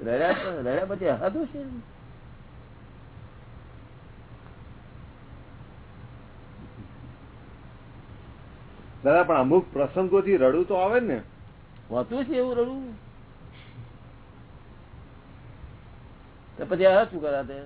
રડ્યા રડ્યા પછી હતું છે દાદા પણ અમુક પ્રસંગો થી રડવું તો આવે ને. હોતું છે એવું રડવું? તો પછી આ શું કરાતે?